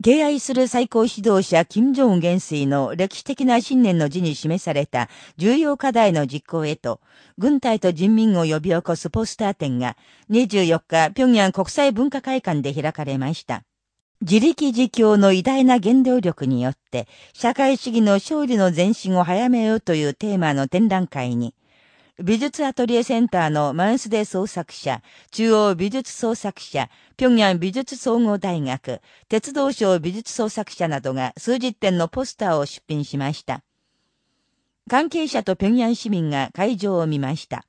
敬愛する最高指導者金正恩元帥の歴史的な信念の字に示された重要課題の実行へと、軍隊と人民を呼び起こすポスター展が24日、平壌国際文化会館で開かれました。自力自強の偉大な原動力によって、社会主義の勝利の前進を早めようというテーマの展覧会に、美術アトリエセンターのマンスデ創作者、中央美術創作者、平壌美術総合大学、鉄道省美術創作者などが数十点のポスターを出品しました。関係者と平壌市民が会場を見ました。